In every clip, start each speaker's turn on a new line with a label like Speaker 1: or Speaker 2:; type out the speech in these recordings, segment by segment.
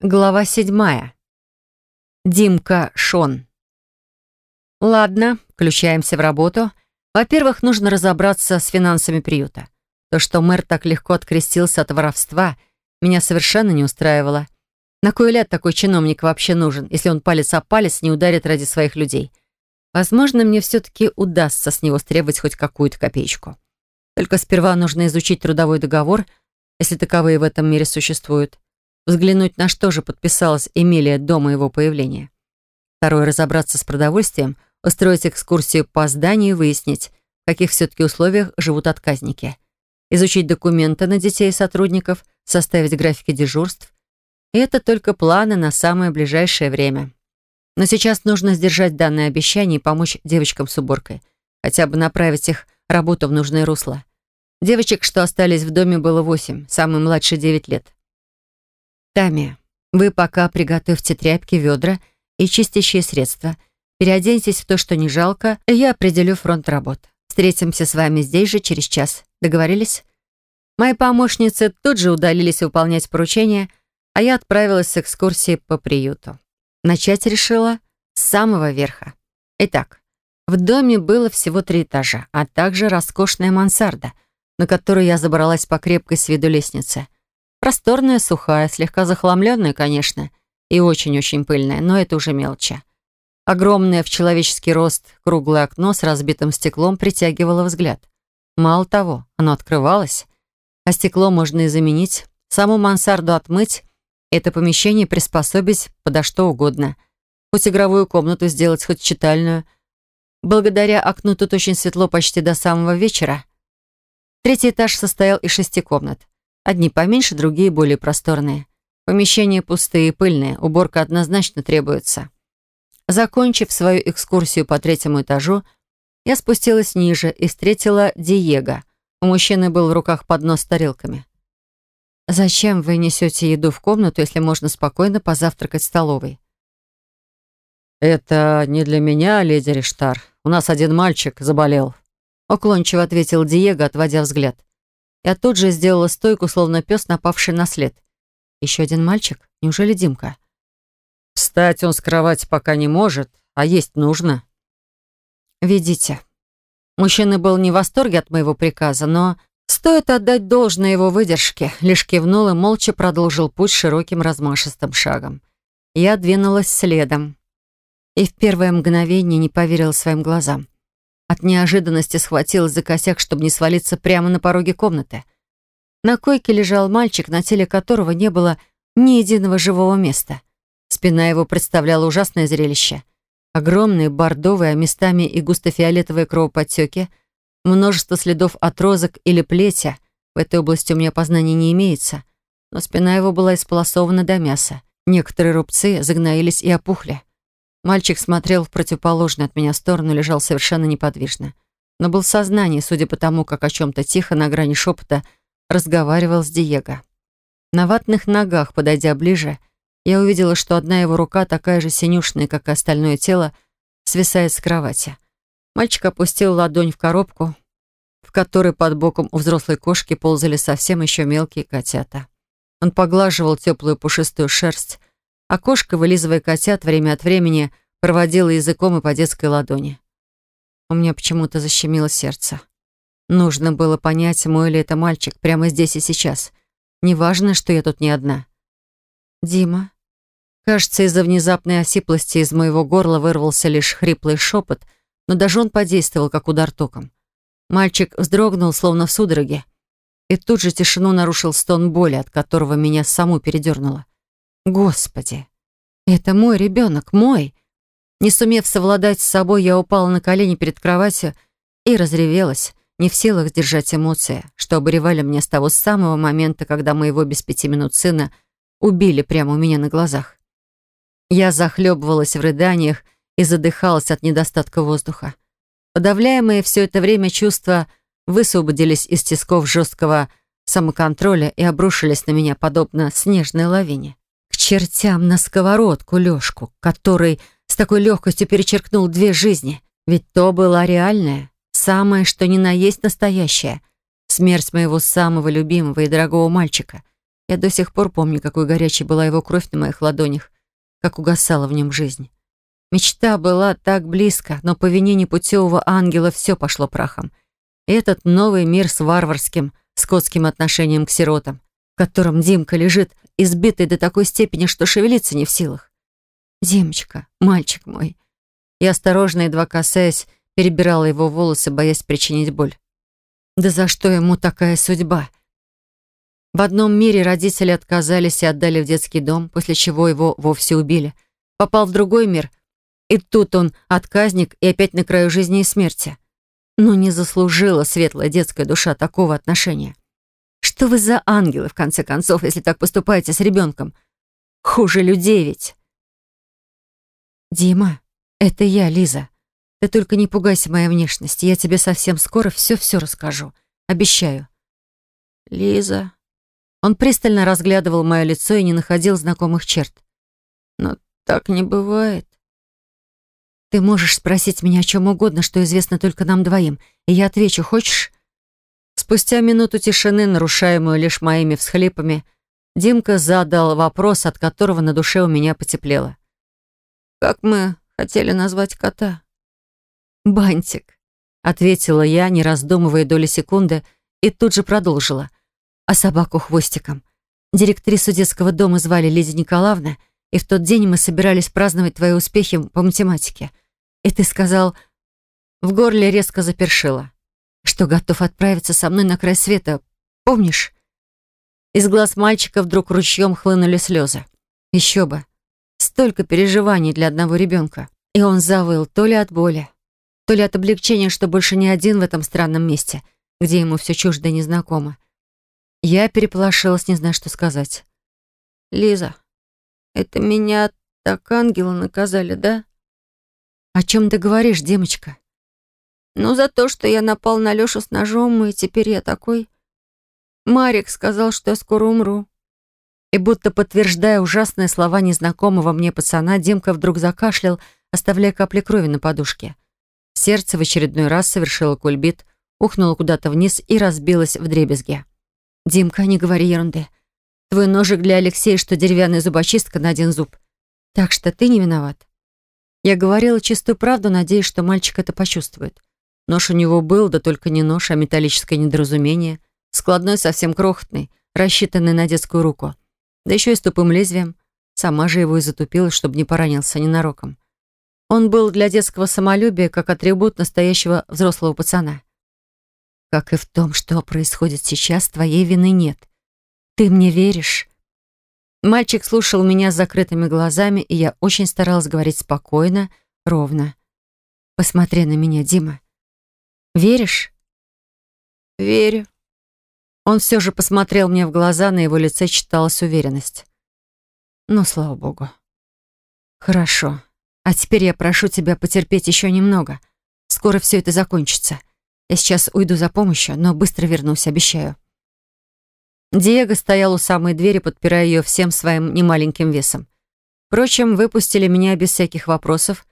Speaker 1: Глава седьмая. Димка Шон. Ладно, включаемся в работу. Во-первых, нужно разобраться с финансами приюта. То, что мэр так легко открестился от воровства, меня совершенно не устраивало. На кой ляд такой чиновник вообще нужен, если он палец о палец не ударит ради своих людей? Возможно, мне все-таки удастся с него стребовать хоть какую-то копеечку. Только сперва нужно изучить трудовой договор, если таковые в этом мире существуют взглянуть, на что же подписалась Эмилия до моего появления. Второе — разобраться с продовольствием, устроить экскурсию по зданию и выяснить, в каких все-таки условиях живут отказники. Изучить документы на детей и сотрудников, составить графики дежурств. И это только планы на самое ближайшее время. Но сейчас нужно сдержать данное обещание и помочь девочкам с уборкой. Хотя бы направить их работу в нужное русло. Девочек, что остались в доме, было восемь, самый младший девять лет. Тами, вы пока приготовьте тряпки, ведра и чистящие средства. Переоденьтесь в то, что не жалко, и я определю фронт работ. Встретимся с вами здесь же через час. Договорились? Мои помощницы тут же удалились выполнять поручения, а я отправилась с экскурсии по приюту. Начать решила с самого верха. Итак, в доме было всего три этажа, а также роскошная мансарда, на которую я забралась по крепкой с виду лестнице — Просторная, сухая, слегка захламленная, конечно, и очень-очень пыльная, но это уже мелочи. Огромное в человеческий рост круглое окно с разбитым стеклом притягивало взгляд. Мало того, оно открывалось, а стекло можно и заменить, саму мансарду отмыть, это помещение приспособить подо что угодно. Хоть игровую комнату сделать, хоть читальную. Благодаря окну тут очень светло почти до самого вечера. Третий этаж состоял из шести комнат. Одни поменьше, другие более просторные. Помещения пустые и пыльные, уборка однозначно требуется. Закончив свою экскурсию по третьему этажу, я спустилась ниже и встретила Диего. У мужчины был в руках поднос с тарелками. «Зачем вы несете еду в комнату, если можно спокойно позавтракать в столовой?»
Speaker 2: «Это не для меня, леди Риштар. У нас один мальчик заболел», —
Speaker 1: уклончиво ответил Диего, отводя взгляд. Я тут же сделала стойку, словно пес, напавший на след. Еще один мальчик? Неужели Димка?
Speaker 2: Встать он с кровати пока не может, а есть нужно.
Speaker 1: Ведите. Мужчина был не в восторге от моего приказа, но стоит отдать должное его выдержке. Лишь кивнул и молча продолжил путь широким размашистым шагом. Я двинулась следом. И в первое мгновение не поверила своим глазам. От неожиданности схватилась за косяк, чтобы не свалиться прямо на пороге комнаты. На койке лежал мальчик, на теле которого не было ни единого живого места. Спина его представляла ужасное зрелище. Огромные бордовые, а местами и густо-фиолетовые кровоподтеки, множество следов от розок или плетя. В этой области у меня познаний не имеется. Но спина его была исполосована до мяса. Некоторые рубцы загноились и опухли. Мальчик смотрел в противоположную от меня сторону, лежал совершенно неподвижно. Но был в сознании, судя по тому, как о чем-то тихо на грани шепота разговаривал с Диего. На ватных ногах, подойдя ближе, я увидела, что одна его рука, такая же синюшная, как и остальное тело, свисает с кровати. Мальчик опустил ладонь в коробку, в которой под боком у взрослой кошки ползали совсем еще мелкие котята. Он поглаживал теплую пушистую шерсть, а кошка, вылизывая котят, время от времени проводила языком и по детской ладони. У меня почему-то защемило сердце. Нужно было понять, мой ли это мальчик, прямо здесь и сейчас. Неважно, что я тут не одна. «Дима?» Кажется, из-за внезапной осиплости из моего горла вырвался лишь хриплый шепот, но даже он подействовал, как удар током. Мальчик вздрогнул, словно в судороге, и тут же тишину нарушил стон боли, от которого меня саму передернуло. Господи, это мой ребенок, мой. Не сумев совладать с собой, я упала на колени перед кроватью и разревелась, не в силах сдержать эмоции, что обуревали меня с того самого момента, когда моего без пяти минут сына убили прямо у меня на глазах. Я захлебывалась в рыданиях и задыхалась от недостатка воздуха. Подавляемые все это время чувства высвободились из тисков жесткого самоконтроля и обрушились на меня подобно снежной лавине чертям на сковородку Лёшку, который с такой легкостью перечеркнул две жизни. Ведь то была реальная, самое что ни на есть настоящее. Смерть моего самого любимого и дорогого мальчика. Я до сих пор помню, какой горячей была его кровь на моих ладонях, как угасала в нем жизнь. Мечта была так близко, но по вине непутевого ангела все пошло прахом. И этот новый мир с варварским, скотским отношением к сиротам, котором Димка лежит, избитый до такой степени, что шевелиться не в силах. «Димочка, мальчик мой». Я осторожно, едва касаясь, перебирала его волосы, боясь причинить боль. Да за что ему такая судьба? В одном мире родители отказались и отдали в детский дом, после чего его вовсе убили. Попал в другой мир, и тут он отказник и опять на краю жизни и смерти. Но не заслужила светлая детская душа такого отношения. Что вы за ангелы, в конце концов, если так поступаете с ребенком? Хуже людей ведь. Дима, это я, Лиза. Ты только не пугайся моей внешности. Я тебе совсем скоро все-все расскажу. Обещаю. Лиза, он пристально разглядывал мое лицо и не находил знакомых черт. «Но так не бывает». «Ты можешь спросить меня о чем угодно, что известно только нам двоим, и я отвечу, хочешь?» Спустя минуту тишины, нарушаемую лишь моими всхлипами, Димка задал вопрос, от которого на душе у меня потеплело. «Как мы хотели назвать кота?» «Бантик», — ответила я, не раздумывая доли секунды, и тут же продолжила а собаку хвостиком. Директрису детского дома звали Лидия Николаевна, и в тот день мы собирались праздновать твои успехи по математике. И ты сказал... В горле резко запершило. Что готов отправиться со мной на край света. Помнишь? Из глаз мальчика вдруг ручьем хлынули слезы. Еще бы. Столько переживаний для одного ребенка. И он завыл то ли от боли, то ли от облегчения, что больше не один в этом странном месте, где ему все чуждо и незнакомо. Я переполошилась, не зная, что сказать. «Лиза, это меня так ангелы наказали, да?» «О чем ты говоришь, демочка?» «Ну, за то, что я напал на Лёшу с ножом, и теперь я такой...» Марик сказал, что я скоро умру. И будто подтверждая ужасные слова незнакомого мне пацана, Димка вдруг закашлял, оставляя капли крови на подушке. Сердце в очередной раз совершило кульбит, ухнуло куда-то вниз и разбилось в дребезге. «Димка, не говори ерунды. Твой ножик для Алексея, что деревянная зубочистка на один зуб. Так что ты не виноват». Я говорила чистую правду, надеясь, что мальчик это почувствует. Нож у него был, да только не нож, а металлическое недоразумение. Складной, совсем крохотный, рассчитанный на детскую руку. Да еще и с тупым лезвием. Сама же его и затупила, чтобы не поранился ненароком. Он был для детского самолюбия как атрибут настоящего взрослого пацана. Как и в том, что происходит сейчас, твоей вины нет. Ты мне веришь?» Мальчик слушал меня с закрытыми глазами, и я очень старалась говорить спокойно, ровно. «Посмотри на меня, Дима. Веришь?» «Верю». Он все же посмотрел мне в глаза, на его лице читалась уверенность. «Ну, слава богу». «Хорошо. А теперь я прошу тебя потерпеть еще немного. Скоро все это закончится. Я сейчас уйду за помощью, но быстро вернусь, обещаю». Диего стоял у самой двери, подпирая ее всем своим немаленьким весом. Впрочем, выпустили меня без всяких вопросов,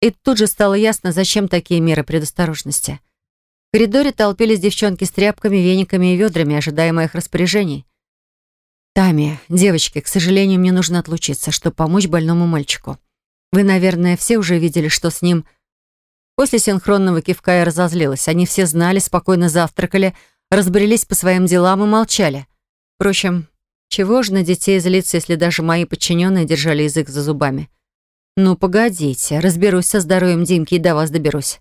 Speaker 1: и тут же стало ясно, зачем такие меры предосторожности. Коридоре толпились девчонки с тряпками, вениками и ведрами, ожидая моих распоряжений. «Тами, девочки, к сожалению, мне нужно отлучиться, чтобы помочь больному мальчику. Вы, наверное, все уже видели, что с ним После синхронного кивка я разозлилась. Они все знали, спокойно завтракали, разбрелись по своим делам и молчали. Впрочем, чего же на детей злиться, если даже мои подчиненные держали язык за зубами? Ну, погодите, разберусь со здоровьем Димки и до вас доберусь.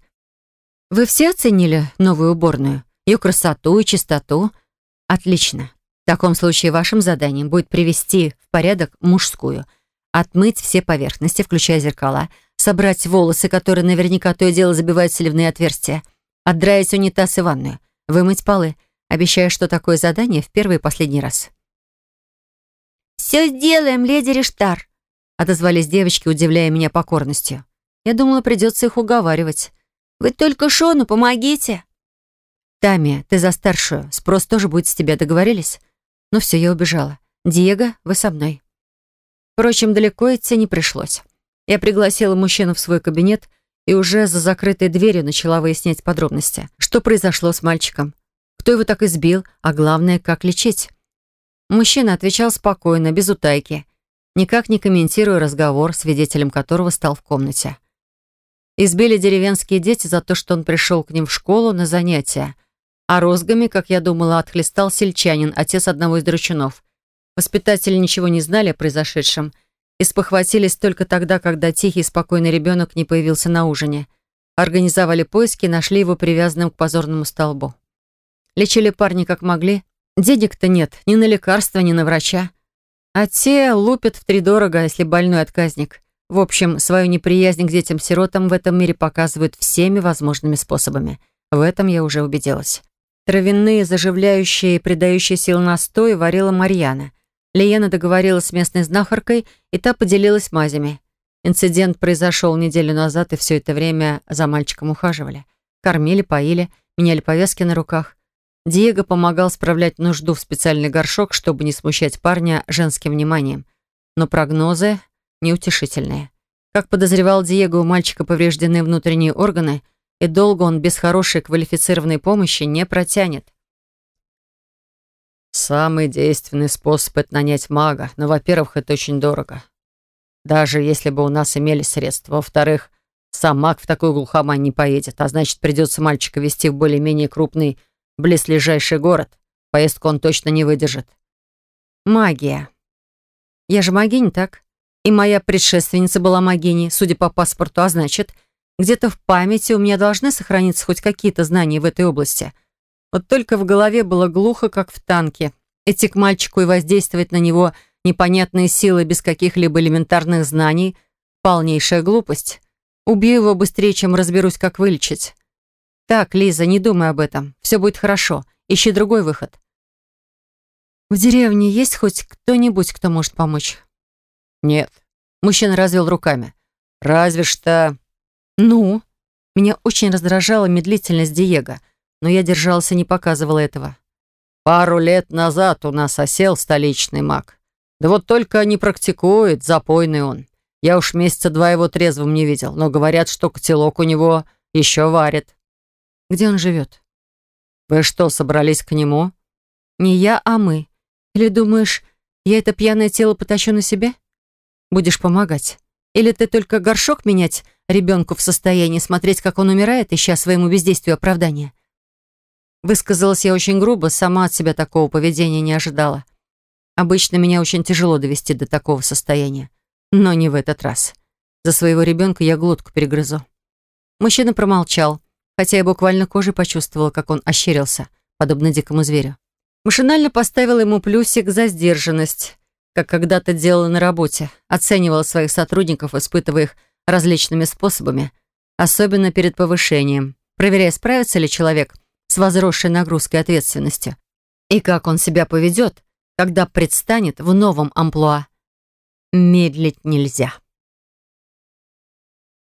Speaker 1: Вы все оценили новую уборную? Ее красоту и чистоту? Отлично. В таком случае вашим заданием будет привести в порядок мужскую, отмыть все поверхности, включая зеркала, собрать волосы, которые наверняка то и дело забивают сливные отверстия, отдраить унитаз и ванную, вымыть полы, обещая, что такое задание в первый и последний раз. «Все сделаем, леди Риштар», — отозвались девочки, удивляя меня покорностью. Я думала, придется их уговаривать. «Вы только Шону помогите!» «Тами, ты за старшую. Спрос тоже будет с тебя. Договорились?» Ну все, я убежала. «Диего, вы со мной». Впрочем, далеко идти не пришлось. Я пригласила мужчину в свой кабинет и уже за закрытой дверью начала выяснять подробности. Что произошло с мальчиком? Кто его так избил? А главное, как лечить? Мужчина отвечал спокойно, без утайки, никак не комментируя разговор, свидетелем которого стал в комнате. Избили деревенские дети за то, что он пришел к ним в школу на занятия. А розгами, как я думала, отхлестал сельчанин, отец одного из драчунов. Воспитатели ничего не знали о произошедшем и спохватились только тогда, когда тихий спокойный ребенок не появился на ужине. Организовали поиски и нашли его привязанным к позорному столбу. Лечили парни как могли. Денег-то нет ни на лекарства, ни на врача. А те лупят втридорого, если больной отказник. В общем, свою неприязнь к детям-сиротам в этом мире показывают всеми возможными способами. В этом я уже убедилась. Травяные, заживляющие и придающие сил настои варила Марьяна. Лиена договорилась с местной знахаркой, и та поделилась мазями. Инцидент произошел неделю назад, и все это время за мальчиком ухаживали. Кормили, поили, меняли повязки на руках. Диего помогал справлять нужду в специальный горшок, чтобы не смущать парня женским вниманием. Но прогнозы неутешительные. Как подозревал Диего, у мальчика повреждены внутренние органы, и долго он без хорошей квалифицированной помощи не протянет.
Speaker 2: Самый действенный способ — это нанять мага, но, во-первых, это очень дорого. Даже если бы у нас имелись средства. Во-вторых, сам маг в такой глухомань не поедет, а значит, придется мальчика везти в более-менее крупный, близлежащий город. Поездку он точно не выдержит.
Speaker 1: Магия. Я же магинь, так? И моя предшественница была магиней, судя по паспорту, а значит, где-то в памяти у меня должны сохраниться хоть какие-то знания в этой области. Вот только в голове было глухо, как в танке. Идти к мальчику и воздействовать на него непонятные силы без каких-либо элементарных знаний — полнейшая глупость. Убью его быстрее, чем разберусь, как вылечить. Так, Лиза, не думай об этом. Все будет хорошо. Ищи другой выход. В деревне есть хоть кто-нибудь, кто может помочь?
Speaker 2: «Нет». Мужчина развел руками. «Разве что...»
Speaker 1: «Ну?» Меня очень раздражала медлительность Диего, но я держалась и не показывала этого.
Speaker 2: «Пару лет назад у нас осел столичный маг. Да вот только не практикует, запойный он. Я уж месяца два его трезвым не видел, но говорят, что котелок у него еще варит».
Speaker 1: «Где он живет?»
Speaker 2: «Вы что, собрались к нему?»
Speaker 1: «Не я, а мы. Или думаешь, я это пьяное тело потащу на себе?» Будешь помогать? Или ты только горшок менять ребенку в состоянии смотреть, как он умирает, ища своему бездействию оправдания?» Высказалась я очень грубо, сама от себя такого поведения не ожидала. Обычно меня очень тяжело довести до такого состояния. Но не в этот раз. За своего ребенка я глотку перегрызу. Мужчина промолчал, хотя я буквально кожей почувствовала, как он ощерился, подобно дикому зверю. Машинально поставила ему плюсик за сдержанность как когда-то делала на работе, оценивала своих сотрудников, испытывая их различными способами, особенно перед повышением, проверяя, справится ли человек с возросшей нагрузкой ответственности и как он себя поведет, когда предстанет в новом амплуа. Медлить нельзя.